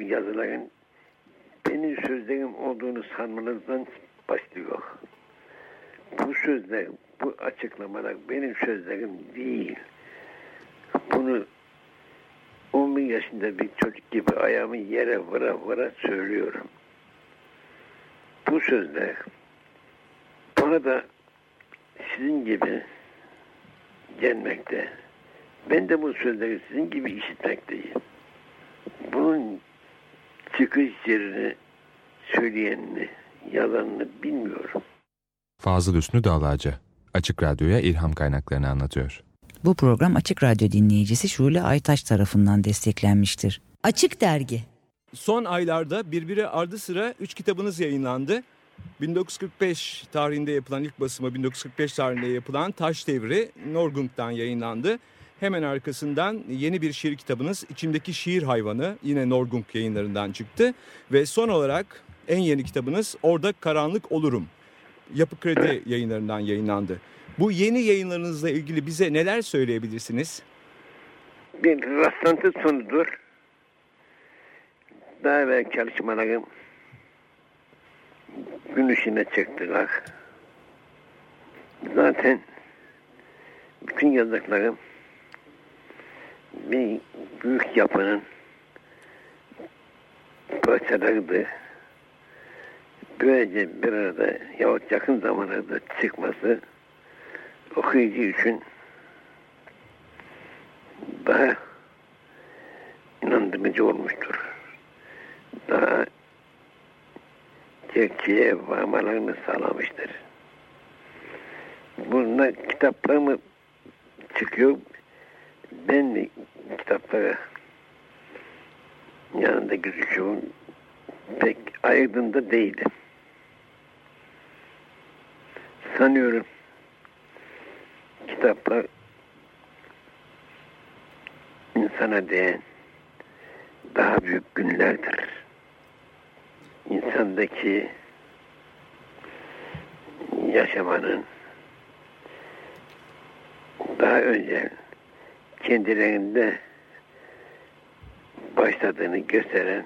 bu yazıların benim sözlerim olduğunu sanmanızdan başlıyor. Bu sözler, bu açıklamalar benim sözlerim değil. Bunu 11 yaşında bir çocuk gibi ayağımı yere vura vura söylüyorum. Bu sözler bana da sizin gibi gelmekte. Ben de bu sözleri sizin gibi işitmekteyim. Bunun çıkış yerini söyleyenini, yalanını bilmiyorum. Fazıl Üstü Dağlacı, Açık Radyo'ya ilham kaynaklarını anlatıyor. Bu program Açık Radyo dinleyicisi Şule Aytaç tarafından desteklenmiştir. Açık Dergi Son aylarda birbiri ardı sıra 3 kitabınız yayınlandı. 1945 tarihinde yapılan ilk basımı 1945 tarihinde yapılan Taş Devri Norgung'dan yayınlandı. Hemen arkasından yeni bir şiir kitabınız İçimdeki Şiir Hayvanı yine Norgung yayınlarından çıktı. Ve son olarak en yeni kitabınız Orada Karanlık Olurum. Yapı Kredi yayınlarından yayınlandı. Bu yeni yayınlarınızla ilgili bize neler söyleyebilirsiniz? Bir rastlantı sonudur. Daha evvel çalışmalarım gün ışığına çıktılar. Zaten bütün yazdıklarım bir büyük yapının parçalarıydı. Böylece bir arada yahut yakın zamanlarda çıkması okuyucu için daha inandırıcı olmuştur. Daha gerçeğe varmalarını sağlamıştır. Bunlar kitaplarımı çıkıyor. Ben de kitaplara yanında gözüküyorum. Pek ayırdığında değilim. Sanıyorum kitaplar insana değen daha büyük günlerdir. İnsandaki yaşamanın daha önce kendilerinde başladığını gösteren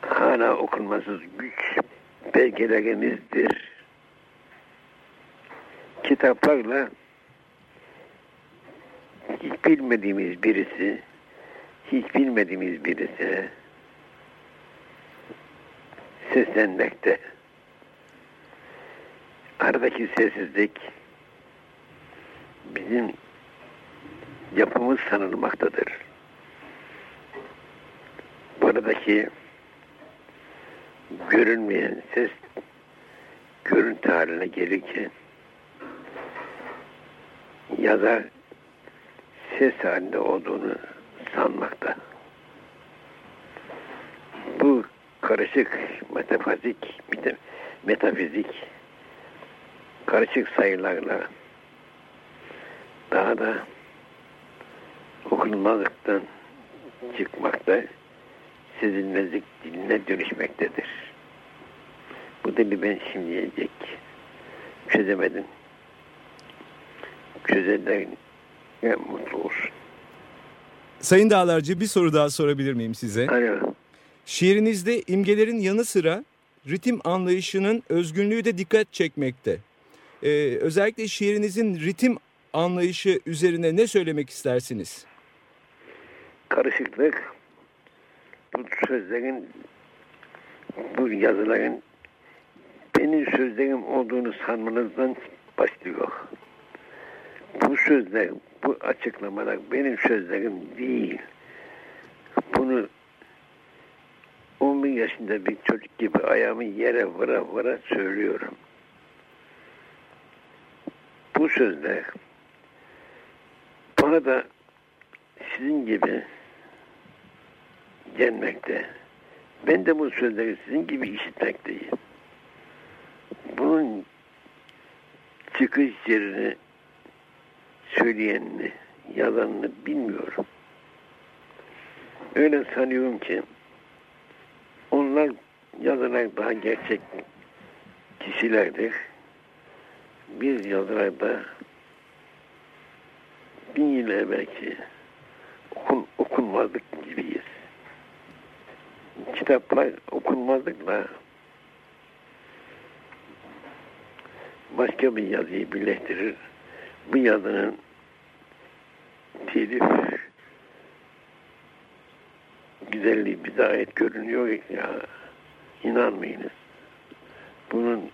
hala okunmasız güç belgelerimizdir. Kitaplarla hiç bilmediğimiz birisi, hiç bilmediğimiz birisi seslenmekte. Aradaki sessizlik bizim yapımız sanılmaktadır. Buradaki görünmeyen ses görüntü haline gelirken yazar ses halinde olduğunu sanmakta. Bu karışık metafizik, metafizik karışık sayılarla daha da okunmazlıktan çıkmakta sezilmezlik diline dönüşmektedir. Bu dili ben şimdiye dek çözemedim. Çözenlerin mutlu olsun. Sayın Dağlarcı bir soru daha sorabilir miyim size? Alo. Şiirinizde imgelerin yanı sıra ritim anlayışının özgünlüğü de dikkat çekmekte. Ee, özellikle şiirinizin ritim anlayışı üzerine ne söylemek istersiniz? Karışıklık bu sözlerin bu yazıların benim sözlerim olduğunu sanmanızdan başlıyor. Bu sözler, bu açıklamalar benim sözlerim değil. Bunu 11 yaşında bir çocuk gibi ayağımı yere vura vura söylüyorum. Bu sözler bana da sizin gibi gelmekte. Ben de bu sözleri sizin gibi işitmekteyim. Bunun çıkış yerini söyleyenini, yalanını bilmiyorum. Öyle sanıyorum ki onlar yazılar daha gerçek kişilerdir. Biz yazılar da bin yıl evvelki okun, okunmazlık gibi kitaplar okunmadıkla başka bir yazıyı birleştirir. Bu yazının telif güzelliği bize ait görünüyor ya inanmayınız. Bunun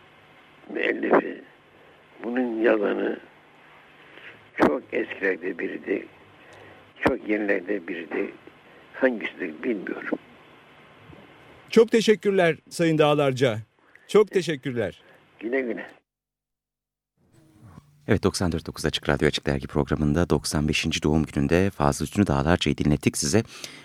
müellifi, bunun yazanı çok eskilerde biriydi. Çok yenilerde biriydi. Hangisidir bilmiyorum. Çok teşekkürler Sayın Dağlarca. Çok teşekkürler. Güle güle. Evet 94.9 Açık Radyo Açık Dergi programında 95. doğum gününde Fazıl Üstünü Dağlarca'yı dinlettik size.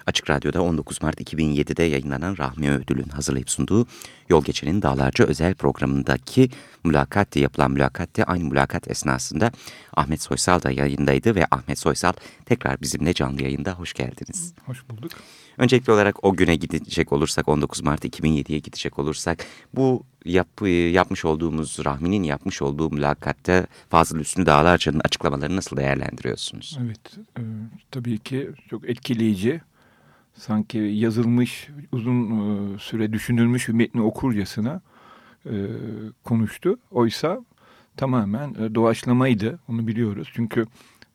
Açık Radyo'da 19 Mart 2007'de yayınlanan Rahmi Ödül'ün hazırlayıp sunduğu Yol Geçen'in Dağlarca özel programındaki mülakatte yapılan mülakatte aynı mülakat esnasında Ahmet Soysal da yayındaydı ve Ahmet Soysal tekrar bizimle canlı yayında hoş geldiniz. Hoş bulduk. Öncelikli olarak o güne gidecek olursak 19 Mart 2007'ye gidecek olursak bu yap, yapmış olduğumuz Rahmi'nin yapmış olduğu mülakatta Fazıl Üstünü Dağlarca'nın açıklamalarını nasıl değerlendiriyorsunuz? Evet e, tabii ki çok etkileyici sanki yazılmış uzun e, süre düşünülmüş bir metni okurcasına e, konuştu. Oysa tamamen e, doğaçlamaydı onu biliyoruz çünkü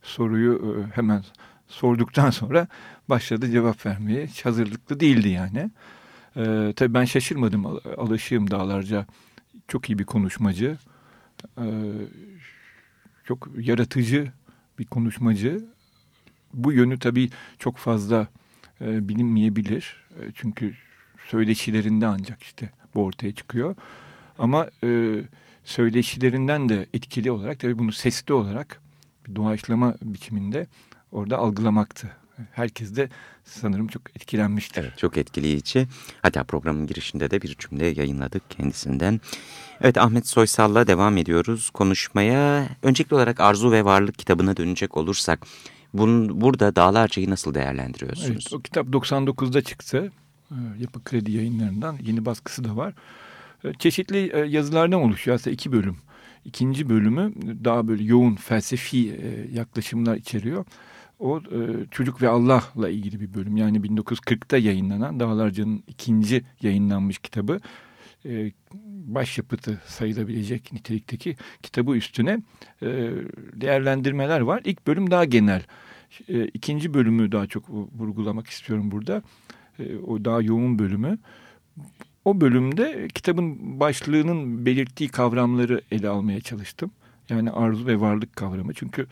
soruyu e, hemen sorduktan sonra başladı cevap vermeye. Hazırlıklı değildi yani. Ee, tabii ben şaşırmadım. Alışığım dağlarca. Çok iyi bir konuşmacı. Ee, çok yaratıcı bir konuşmacı. Bu yönü tabii çok fazla e, bilinmeyebilir. E, çünkü söyleşilerinde ancak işte bu ortaya çıkıyor. Ama e, söyleşilerinden de etkili olarak tabii bunu sesli olarak bir doğaçlama biçiminde orada algılamaktı. Herkes de sanırım çok etkilenmiştir. Evet, çok etkileyici. Hatta programın girişinde de bir cümle yayınladık kendisinden. Evet Ahmet Soysal'la devam ediyoruz konuşmaya. Öncelikli olarak Arzu ve Varlık kitabına dönecek olursak bunun, burada Dağlarca'yı nasıl değerlendiriyorsunuz? Evet, o kitap 99'da çıktı. Ee, Yapı Kredi yayınlarından yeni baskısı da var. Ee, çeşitli e, yazılardan oluşuyor aslında iki bölüm. İkinci bölümü daha böyle yoğun felsefi e, yaklaşımlar içeriyor. O e, Çocuk ve Allah'la ilgili bir bölüm. Yani 1940'ta yayınlanan Dağlarca'nın ikinci yayınlanmış kitabı. E, başyapıtı sayılabilecek nitelikteki kitabı üstüne e, değerlendirmeler var. İlk bölüm daha genel. E, ikinci bölümü daha çok vurgulamak istiyorum burada. E, o daha yoğun bölümü. O bölümde kitabın başlığının belirttiği kavramları ele almaya çalıştım. Yani arzu ve varlık kavramı. Çünkü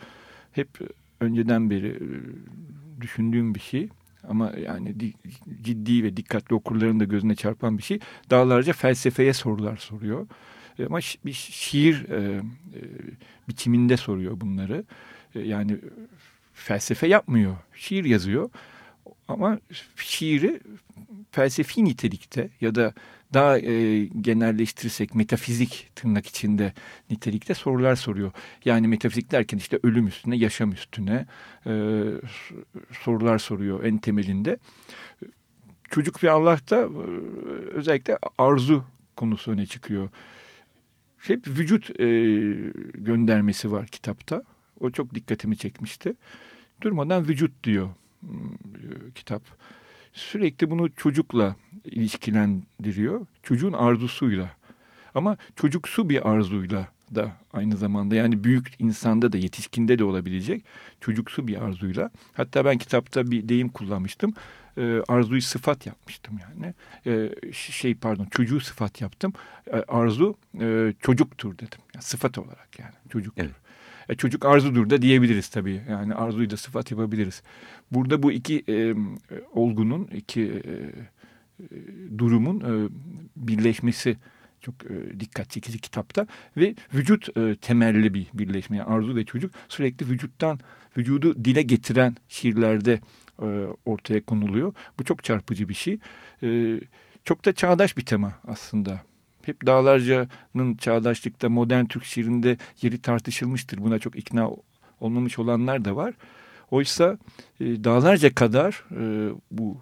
hep önceden beri e, düşündüğüm bir şey ama yani ciddi ve dikkatli okurların da gözüne çarpan bir şey. Dağlarca felsefeye sorular soruyor. E, ama bir şiir e, e, biçiminde soruyor bunları. E, yani felsefe yapmıyor, şiir yazıyor. Ama şiiri felsefi nitelikte ya da daha e, genelleştirirsek metafizik tırnak içinde nitelikte sorular soruyor. Yani metafizik derken işte ölüm üstüne, yaşam üstüne e, sorular soruyor en temelinde. Çocuk ve Allah'ta e, özellikle arzu konusu öne çıkıyor. Hep vücut e, göndermesi var kitapta. O çok dikkatimi çekmişti. Durmadan vücut diyor hmm, kitap sürekli bunu çocukla ilişkilendiriyor. Çocuğun arzusuyla. Ama çocuksu bir arzuyla da aynı zamanda yani büyük insanda da yetişkinde de olabilecek çocuksu bir arzuyla. Hatta ben kitapta bir deyim kullanmıştım. E, arzuyu sıfat yapmıştım yani. E, şey pardon çocuğu sıfat yaptım. E, arzu e, çocuktur dedim. Yani sıfat olarak yani çocuktur. Evet. E, çocuk arzudur da diyebiliriz tabii. Yani arzuyu da sıfat yapabiliriz. Burada bu iki e, olgunun, iki e, durumun e, birleşmesi çok e, dikkat çekici kitapta ve vücut e, temelli bir birleşme. Yani arzu ve çocuk sürekli vücuttan, vücudu dile getiren şiirlerde e, ortaya konuluyor. Bu çok çarpıcı bir şey. E, çok da çağdaş bir tema aslında hep Dağlarca'nın çağdaşlıkta modern Türk şiirinde yeri tartışılmıştır. Buna çok ikna olmamış olanlar da var. Oysa e, Dağlarca kadar e, bu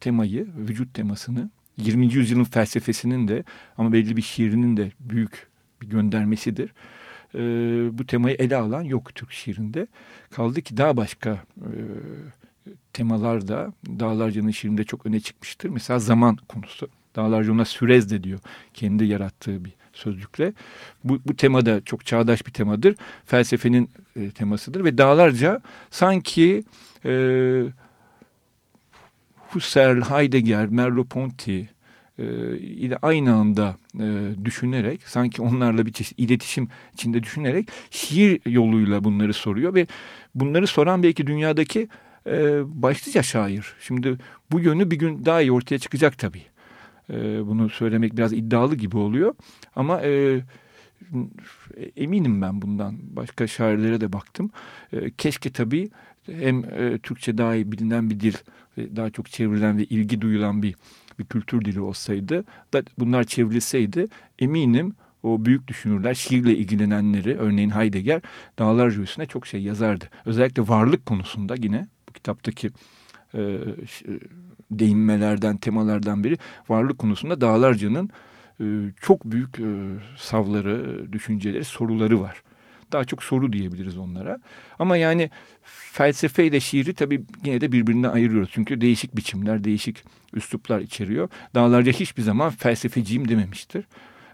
temayı, vücut temasını 20. yüzyılın felsefesinin de ama belli bir şiirinin de büyük bir göndermesidir. E, bu temayı ele alan yok Türk şiirinde. Kaldı ki daha başka e, temalar da Dağlarca'nın şiirinde çok öne çıkmıştır. Mesela zaman konusu. Dağlarca ona sürez de diyor. Kendi yarattığı bir sözcükle. Bu, bu tema da çok çağdaş bir temadır. Felsefenin e, temasıdır ve Dağlarca sanki e, Husserl, Heidegger, Merleau-Ponty e, ile aynı anda e, düşünerek sanki onlarla bir çeşit iletişim içinde düşünerek şiir yoluyla bunları soruyor ve bunları soran belki dünyadaki e, başlıca şair. Şimdi bu yönü bir gün daha iyi ortaya çıkacak tabii. E, bunu söylemek biraz iddialı gibi oluyor ama e, eminim ben bundan. Başka şairlere de baktım. E, keşke tabii hem e, Türkçe daha iyi bilinen bir dil, daha çok çevrilen ve ilgi duyulan bir bir kültür dili olsaydı da bunlar çevrilseydi eminim o büyük düşünürler şiirle ilgilenenleri örneğin Heidegger dağlarca üstüne çok şey yazardı. Özellikle varlık konusunda yine bu kitaptaki e, değinmelerden, temalardan biri varlık konusunda Dağlarca'nın e, çok büyük e, savları, düşünceleri, soruları var. Daha çok soru diyebiliriz onlara. Ama yani felsefe ile şiiri tabii yine de birbirinden ayırıyoruz. Çünkü değişik biçimler, değişik üsluplar içeriyor. Dağlarca hiçbir zaman felsefeciyim dememiştir.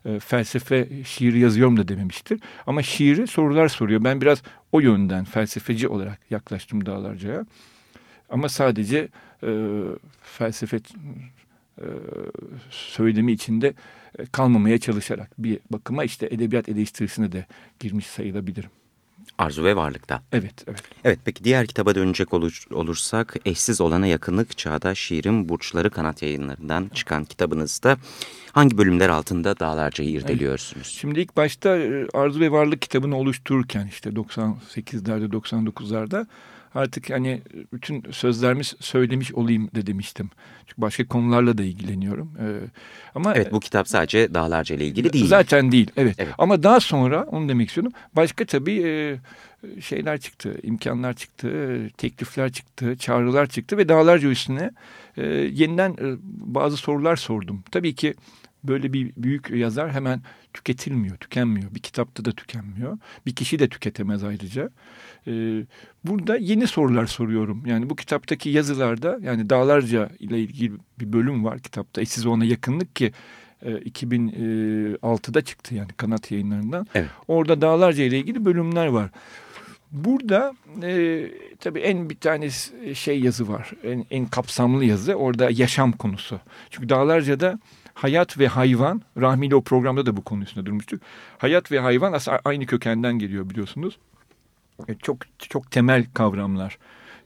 E, felsefe şiiri yazıyorum da dememiştir. Ama şiiri sorular soruyor. Ben biraz o yönden felsefeci olarak yaklaştım Dağlarca'ya. Ama sadece e, felsefe e, söylemi içinde e, kalmamaya çalışarak bir bakıma işte edebiyat eleştirisine de girmiş sayılabilirim. Arzu ve Varlık'ta. Evet, evet. Evet, peki diğer kitaba dönecek olur, olursak Eşsiz Olana Yakınlık Çağda Şiirin Burçları Kanat yayınlarından çıkan kitabınızda hangi bölümler altında dağlarca irdeliyorsunuz? Evet. Şimdi ilk başta e, Arzu ve Varlık kitabını oluştururken işte 98'lerde 99'larda artık hani bütün sözlerimi söylemiş olayım de demiştim. Çünkü başka konularla da ilgileniyorum. Ee, ama Evet bu kitap sadece dağlarca ile ilgili değil. Zaten değil evet. evet. Ama daha sonra onu demek istiyorum. Başka tabii e, şeyler çıktı, imkanlar çıktı, teklifler çıktı, çağrılar çıktı ve dağlarca üstüne e, yeniden e, bazı sorular sordum. Tabii ki böyle bir büyük yazar hemen tüketilmiyor, tükenmiyor. Bir kitapta da tükenmiyor. Bir kişi de tüketemez ayrıca. Ee, burada yeni sorular soruyorum. Yani bu kitaptaki yazılarda yani dağlarca ile ilgili bir bölüm var kitapta. Eşsiz ona yakınlık ki 2006'da e, çıktı yani kanat yayınlarından. Evet. Orada dağlarca ile ilgili bölümler var. Burada e, tabii en bir tane şey yazı var. En, en kapsamlı yazı orada yaşam konusu. Çünkü dağlarca da hayat ve hayvan, Rahmi o programda da bu konu üstünde durmuştuk. Hayat ve hayvan aslında aynı kökenden geliyor biliyorsunuz. E, çok çok temel kavramlar.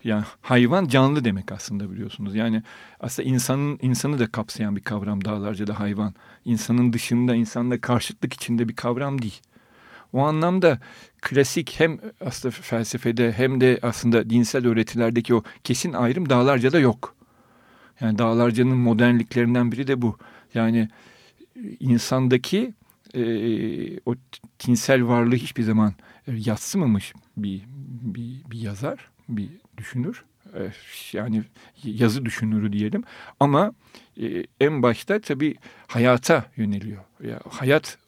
Yani hayvan canlı demek aslında biliyorsunuz. Yani aslında insanın insanı da kapsayan bir kavram dağlarca da hayvan. İnsanın dışında, insanla karşıtlık içinde bir kavram değil. O anlamda klasik hem aslında felsefede hem de aslında dinsel öğretilerdeki o kesin ayrım dağlarca da yok. Yani dağlarcanın modernliklerinden biri de bu. Yani insandaki e, o tinsel varlığı hiçbir zaman e, yatsımamış bir, bir, bir yazar, bir düşünür. E, yani yazı düşünürü diyelim. Ama e, en başta tabii hayata yöneliyor. Ya, hayat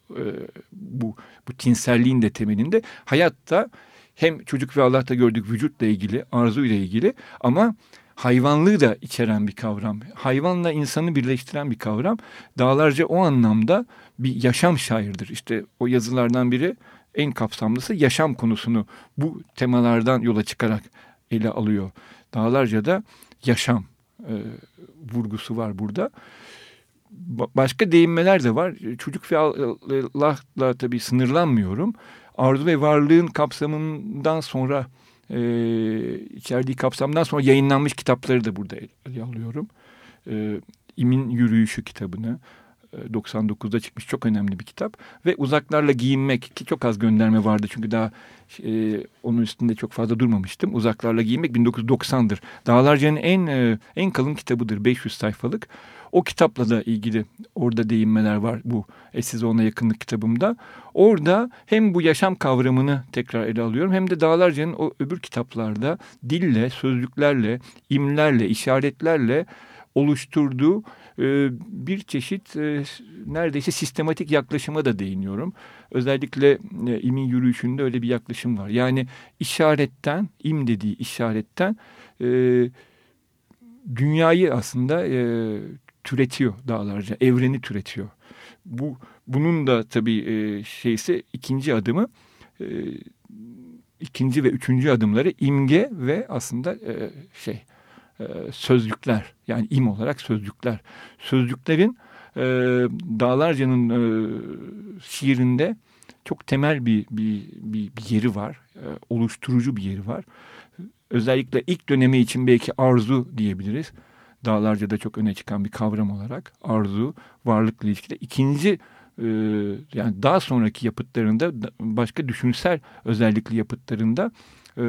bu, bu tinselliğin de temelinde. Hayatta hem çocuk ve Allah'ta gördük vücutla ilgili, arzu ile ilgili ama hayvanlığı da içeren bir kavram. Hayvanla insanı birleştiren bir kavram. Dağlarca o anlamda bir yaşam şairdir. İşte o yazılardan biri en kapsamlısı yaşam konusunu bu temalardan yola çıkarak ele alıyor. Dağlarca da yaşam e, vurgusu var burada. Ba başka değinmeler de var. Çocuk ve Allah'la tabii sınırlanmıyorum. Arzu ve varlığın kapsamından sonra e, içerdiği kapsamdan sonra yayınlanmış kitapları da burada ele alıyorum. E, İmin Yürüyüşü kitabını, 99'da çıkmış çok önemli bir kitap. Ve Uzaklarla Giyinmek ki çok az gönderme vardı çünkü daha e, onun üstünde çok fazla durmamıştım. Uzaklarla Giyinmek 1990'dır. Dağlarca'nın en e, en kalın kitabıdır 500 sayfalık. O kitapla da ilgili orada değinmeler var bu Eşsiz Ona Yakınlık kitabımda. Orada hem bu yaşam kavramını tekrar ele alıyorum hem de Dağlarca'nın o öbür kitaplarda dille, sözlüklerle, imlerle, işaretlerle oluşturduğu e, bir çeşit e, neredeyse sistematik yaklaşıma da değiniyorum. Özellikle e, imin yürüyüşünde öyle bir yaklaşım var. Yani işaretten, im dediği işaretten dünyayı aslında türetiyor dağlarca, evreni türetiyor. Bu bunun da tabii e, şeysi ikinci adımı e, ikinci ve üçüncü adımları imge ve aslında e, şey e, sözcükler yani im olarak sözcükler. Sözcüklerin e, Dağlarca'nın e, şiirinde çok temel bir, bir, bir, bir yeri var. E, oluşturucu bir yeri var. Özellikle ilk dönemi için belki arzu diyebiliriz. Dağlarca'da çok öne çıkan bir kavram olarak arzu, varlıkla ilişkide. İkinci e, yani daha sonraki yapıtlarında başka düşünsel özellikli yapıtlarında e,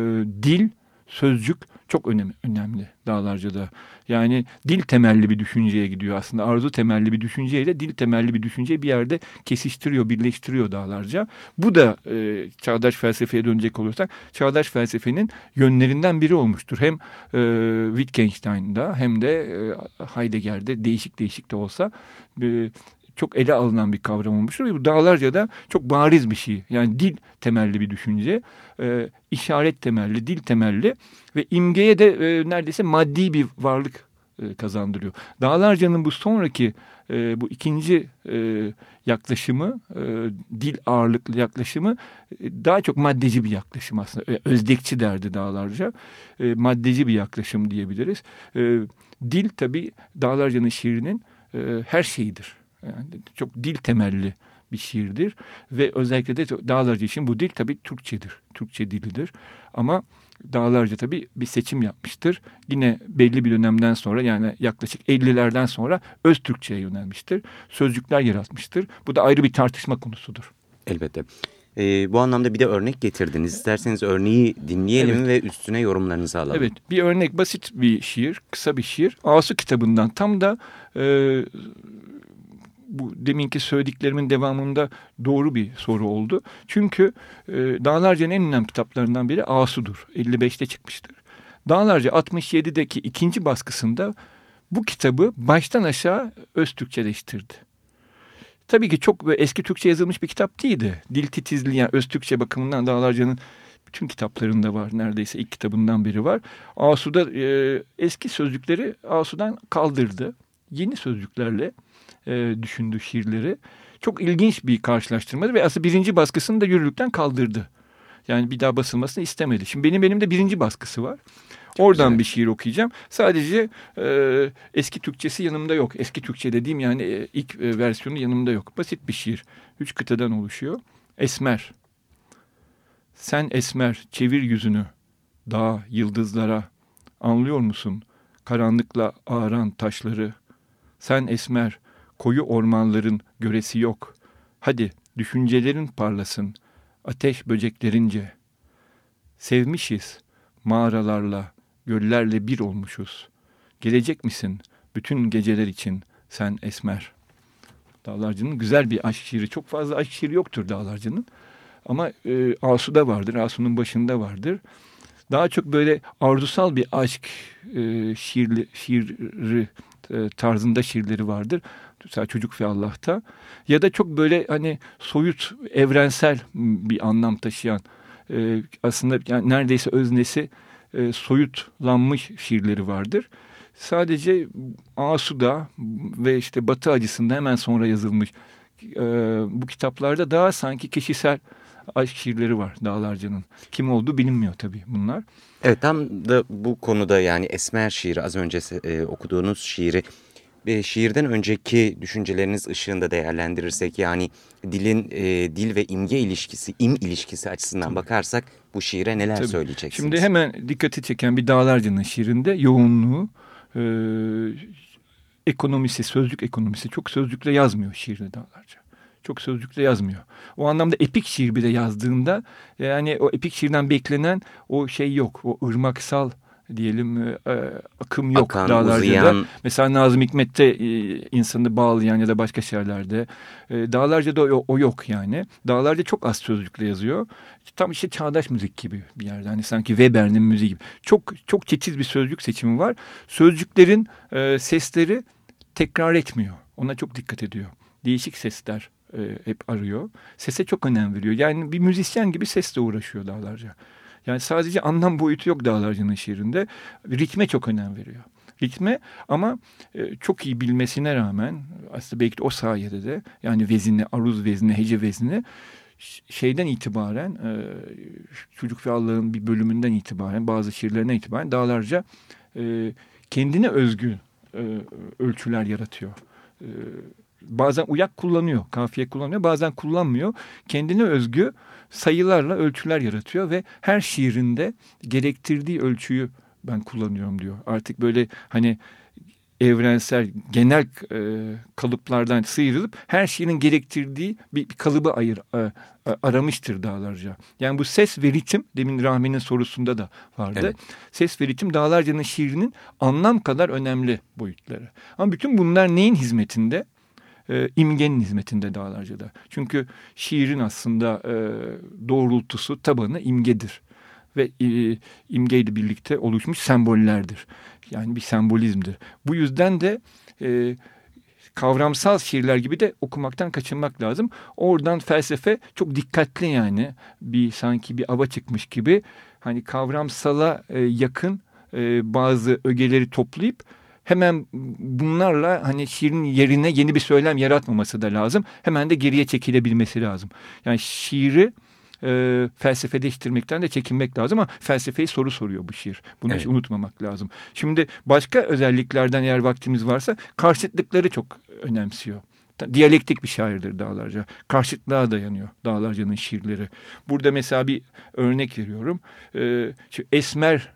dil, sözcük çok önemli, önemli Dağlarca'da. Yani dil temelli bir düşünceye gidiyor aslında. Arzu temelli bir düşünceyle dil temelli bir düşünceyi bir yerde kesiştiriyor, birleştiriyor Dağlarca. Bu da e, çağdaş felsefeye dönecek olursak çağdaş felsefenin yönlerinden biri olmuştur. Hem e, Wittgenstein'da hem de e, Heidegger'de değişik değişik de olsa e, çok ele alınan bir kavram olmuştur. Bu dağlarca da çok bariz bir şey. Yani dil temelli bir düşünce, e, işaret temelli, dil temelli ve imgeye de e, neredeyse maddi bir varlık e, kazandırıyor. Dağlarca'nın bu sonraki e, bu ikinci e, yaklaşımı, e, dil ağırlıklı yaklaşımı e, daha çok maddeci bir yaklaşım aslında. E, özdekçi derdi Dağlarca. E, maddeci bir yaklaşım diyebiliriz. E, dil tabii Dağlarca'nın şiirinin e, her şeyidir. Yani çok dil temelli bir şiirdir ve özellikle de Dağlarca için bu dil tabii Türkçedir. Türkçe dilidir. Ama Dağlarca tabii bir seçim yapmıştır. Yine belli bir dönemden sonra yani yaklaşık 50'lerden sonra öz Türkçe'ye yönelmiştir. Sözcükler yaratmıştır. Bu da ayrı bir tartışma konusudur. Elbette. Ee, bu anlamda bir de örnek getirdiniz. İsterseniz örneği dinleyelim evet. ve üstüne yorumlarınızı alalım. Evet bir örnek basit bir şiir, kısa bir şiir. Asu kitabından tam da e, bu deminki söylediklerimin devamında doğru bir soru oldu. Çünkü e, Dağlarca'nın en önemli kitaplarından biri Asu'dur. 55'te çıkmıştır. Dağlarca 67'deki ikinci baskısında bu kitabı baştan aşağı öz Türkçeleştirdi. Tabii ki çok eski Türkçe yazılmış bir kitap değildi. Dil titizliği yani öz Türkçe bakımından Dağlarca'nın bütün kitaplarında var. Neredeyse ilk kitabından biri var. Asu'da e, eski sözcükleri Asu'dan kaldırdı. Yeni sözcüklerle e, düşündüğü şiirleri. Çok ilginç bir karşılaştırmadı ve aslında birinci baskısını da yürürlükten kaldırdı. Yani bir daha basılmasını istemedi. Şimdi benim benim de birinci baskısı var. Çok Oradan güzel. bir şiir okuyacağım. Sadece e, eski Türkçesi yanımda yok. Eski Türkçe dediğim yani e, ilk e, versiyonu yanımda yok. Basit bir şiir. Üç kıtadan oluşuyor. Esmer. Sen esmer çevir yüzünü. Dağ, yıldızlara. Anlıyor musun? Karanlıkla ağaran taşları. Sen esmer koyu ormanların göresi yok. Hadi düşüncelerin parlasın, ateş böceklerince. Sevmişiz, mağaralarla, göllerle bir olmuşuz. Gelecek misin bütün geceler için sen esmer? Dağlarcı'nın güzel bir aşk şiiri. Çok fazla aşk şiiri yoktur Dağlarcı'nın. Ama e, Asu'da vardır, Asu'nun başında vardır. Daha çok böyle arzusal bir aşk e, şiirli, şiiri e, tarzında şiirleri vardır. Mesela Çocuk ve Allah'ta. Ya da çok böyle hani soyut, evrensel bir anlam taşıyan e, aslında yani neredeyse öznesi e, soyutlanmış şiirleri vardır. Sadece Asu'da ve işte Batı acısında hemen sonra yazılmış e, bu kitaplarda daha sanki kişisel aşk şiirleri var Dağlarca'nın. Kim olduğu bilinmiyor tabii bunlar. Evet tam da bu konuda yani Esmer şiiri az önce e, okuduğunuz şiiri e, şiirden önceki düşünceleriniz ışığında değerlendirirsek yani dilin e, dil ve imge ilişkisi, im ilişkisi açısından Tabii. bakarsak bu şiire neler Tabii. söyleyeceksiniz? Şimdi hemen dikkati çeken bir Dağlarca'nın şiirinde yoğunluğu, e, ekonomisi, sözlük ekonomisi çok sözlükle yazmıyor şiirde Dağlarca. Çok sözlükle yazmıyor. O anlamda epik şiir bile yazdığında yani o epik şiirden beklenen o şey yok. O ırmaksal diyelim e, e, akım yok Akan, dağlarca uzayan. da. Mesela Nazım Hikmet'te e, insanı bağlayan ya da başka şehirlerde. E, dağlarca da o, o yok yani. Dağlarca çok az sözcükle yazıyor. Tam işte çağdaş müzik gibi bir yerde. Hani sanki Weber'in müziği gibi. Çok çok titiz bir sözcük seçimi var. Sözcüklerin e, sesleri tekrar etmiyor. Ona çok dikkat ediyor. Değişik sesler e, hep arıyor. Sese çok önem veriyor. Yani bir müzisyen gibi sesle uğraşıyor dağlarca. Yani sadece anlam boyutu yok Dağlarcı'nın şiirinde. Ritme çok önem veriyor. ritme ama e, çok iyi bilmesine rağmen aslında belki de o sayede de yani vezini, aruz vezini, hece vezini şeyden itibaren e, Çocuk ve Allah'ın bir bölümünden itibaren bazı şiirlerine itibaren dağlarca e, kendine özgü e, ölçüler yaratıyor. E, bazen uyak kullanıyor, kafiye kullanıyor, bazen kullanmıyor. Kendine özgü sayılarla ölçüler yaratıyor ve her şiirinde gerektirdiği ölçüyü ben kullanıyorum diyor. Artık böyle hani evrensel genel e, kalıplardan sıyrılıp her şeyin gerektirdiği bir, bir kalıbı ayır e, aramıştır dağlarca. Yani bu ses ve ritim demin Rahmi'nin sorusunda da vardı. Evet. Ses ve ritim dağlarcanın şiirinin anlam kadar önemli boyutları. Ama bütün bunlar neyin hizmetinde? E, imgenin hizmetinde dağlarcada. Çünkü şiirin aslında e, doğrultusu, tabanı imgedir ve e, imgeyle birlikte oluşmuş sembollerdir. Yani bir sembolizmdir. Bu yüzden de e, kavramsal şiirler gibi de okumaktan kaçınmak lazım. Oradan felsefe çok dikkatli yani bir sanki bir ava çıkmış gibi hani kavramsala e, yakın e, bazı ögeleri toplayıp hemen bunlarla hani şiirin yerine yeni bir söylem yaratmaması da lazım. Hemen de geriye çekilebilmesi lazım. Yani şiiri e, felsefeleştirmekten de çekinmek lazım ama felsefeyi soru soruyor bu şiir. Bunu evet. hiç unutmamak lazım. Şimdi başka özelliklerden eğer vaktimiz varsa karşıtlıkları çok önemsiyor. Diyalektik bir şairdir Dağlarca. Karşıtlığa dayanıyor Dağlarca'nın şiirleri. Burada mesela bir örnek veriyorum. Ee, şu Esmer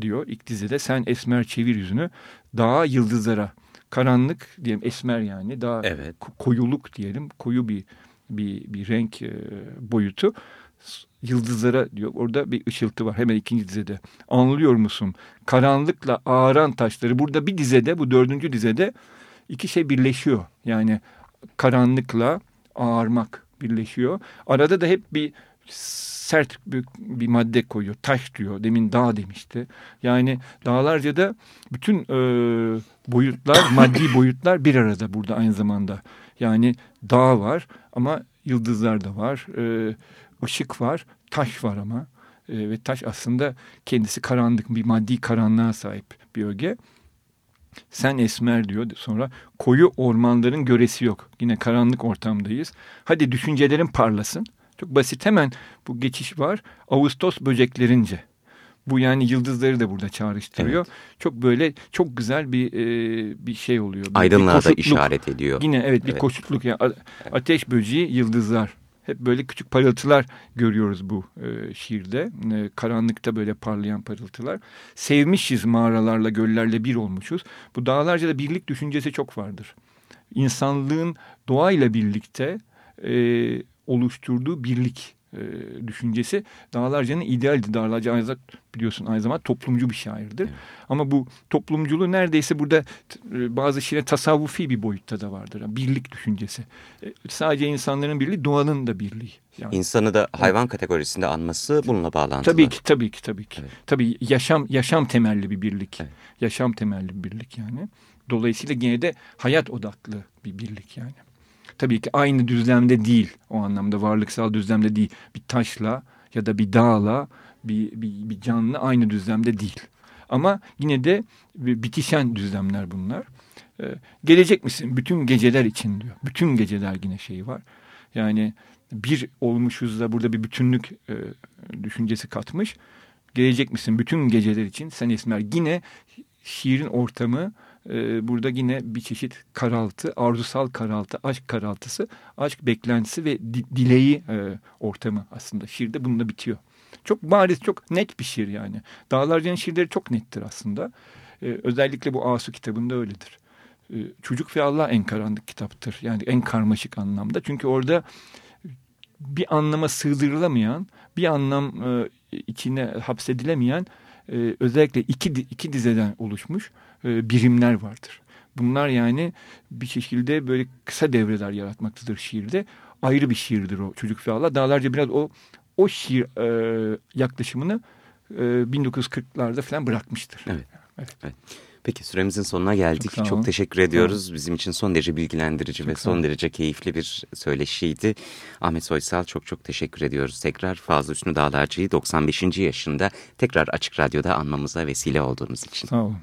diyor ilk dizide sen Esmer çevir yüzünü dağa yıldızlara karanlık diyelim esmer yani daha evet. koyuluk diyelim koyu bir bir, bir renk e, boyutu yıldızlara diyor. Orada bir ışıltı var hemen ikinci dizede. Anlıyor musun? Karanlıkla ağaran taşları. Burada bir dizede bu dördüncü dizede iki şey birleşiyor. Yani karanlıkla ağarmak birleşiyor. Arada da hep bir sert bir, bir madde koyuyor. Taş diyor. Demin dağ demişti. Yani dağlarca da bütün e, boyutlar, maddi boyutlar bir arada burada aynı zamanda. Yani dağ var ama yıldızlar da var. E, ışık var, taş var ama. E, ve taş aslında kendisi karanlık, bir maddi karanlığa sahip bir öge. Sen esmer diyor sonra koyu ormanların göresi yok. Yine karanlık ortamdayız. Hadi düşüncelerin parlasın. Çok basit hemen bu geçiş var. Ağustos böceklerince. Bu yani yıldızları da burada çağrıştırıyor. Evet. Çok böyle çok güzel bir e, bir şey oluyor. Bir, Aydınlığa bir da işaret ediyor. Yine evet bir evet. koşutluk. Yani ateş böceği, yıldızlar. Hep böyle küçük parıltılar görüyoruz bu e, şiirde. E, karanlıkta böyle parlayan parıltılar. Sevmişiz mağaralarla, göllerle bir olmuşuz. Bu dağlarca da birlik düşüncesi çok vardır. İnsanlığın doğayla birlikte e, oluşturduğu birlik e, düşüncesi Dağlarca'nın idealdi. Dağlarca aynı zamanda biliyorsun aynı zamanda toplumcu bir şairdir. Evet. Ama bu toplumculuğu neredeyse burada e, bazı şeyler tasavvufi bir boyutta da vardır. Yani birlik düşüncesi. E, sadece insanların birliği doğanın da birliği. Yani, İnsanı da hayvan evet. kategorisinde anması bununla bağlantılı. Tabii ki tabii ki tabii ki. Evet. Tabii yaşam yaşam temelli bir birlik. Evet. Yaşam temelli bir birlik yani. Dolayısıyla yine de hayat odaklı bir birlik yani. Tabii ki aynı düzlemde değil o anlamda varlıksal düzlemde değil. Bir taşla ya da bir dağla bir, bir, bir canlı aynı düzlemde değil. Ama yine de bitişen düzlemler bunlar. Ee, gelecek misin bütün geceler için diyor. Bütün geceler yine şeyi var. Yani bir olmuşuz da burada bir bütünlük e, düşüncesi katmış. Gelecek misin bütün geceler için sen Esmer yine şiirin ortamı e, burada yine bir çeşit karaltı, arzusal karaltı, aşk karaltısı, aşk beklentisi ve di, dileği e, ortamı aslında. Şiirde bununla bitiyor. Çok bariz, çok net bir şiir yani. Dağlarca'nın şiirleri çok nettir aslında. E, özellikle bu Asu kitabında öyledir. E, Çocuk ve Allah en karanlık kitaptır. Yani en karmaşık anlamda. Çünkü orada bir anlama sığdırılamayan, bir anlam e, içine hapsedilemeyen e, özellikle iki, iki dizeden oluşmuş e, birimler vardır. Bunlar yani bir şekilde böyle kısa devreler yaratmaktadır şiirde. Ayrı bir şiirdir o Çocuk ve Allah. Dağlarca biraz o o şiir e, yaklaşımını e, 1940'larda falan bırakmıştır. Evet. evet. evet. Peki süremizin sonuna geldik. Çok, Çok teşekkür ediyoruz. Tamam. Bizim için son derece bilgilendirici çok ve son derece keyifli bir söyleşiydi. Ahmet Soysal çok çok teşekkür ediyoruz. Tekrar Fazıl Üstünü Dağlarcı'yı 95. yaşında tekrar Açık Radyo'da anmamıza vesile olduğunuz için. Sağ olun.